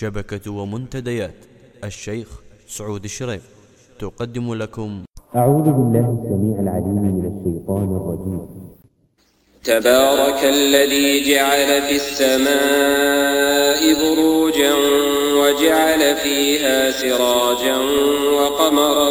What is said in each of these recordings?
شبكة ومنتديات. الشيخ سعود الشريف. تقدم لكم. أعوذ بالله السميع العليم من الشيطان الرجيم. تبارك الذي جعل في السماء بروجا وجعل فيها سراجا وقمرا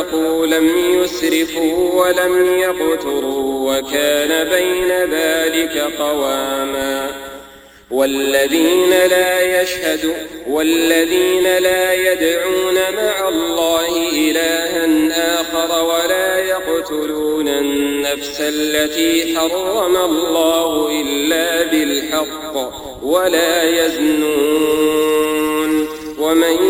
أنفقوا لم يسرفوا ولم يقتروا وكان بين ذلك قواما والذين لا يشهد والذين لا يدعون مع الله إلها آخر ولا يقتلون النفس التي حرم الله إلا بالحق ولا يزنون ومن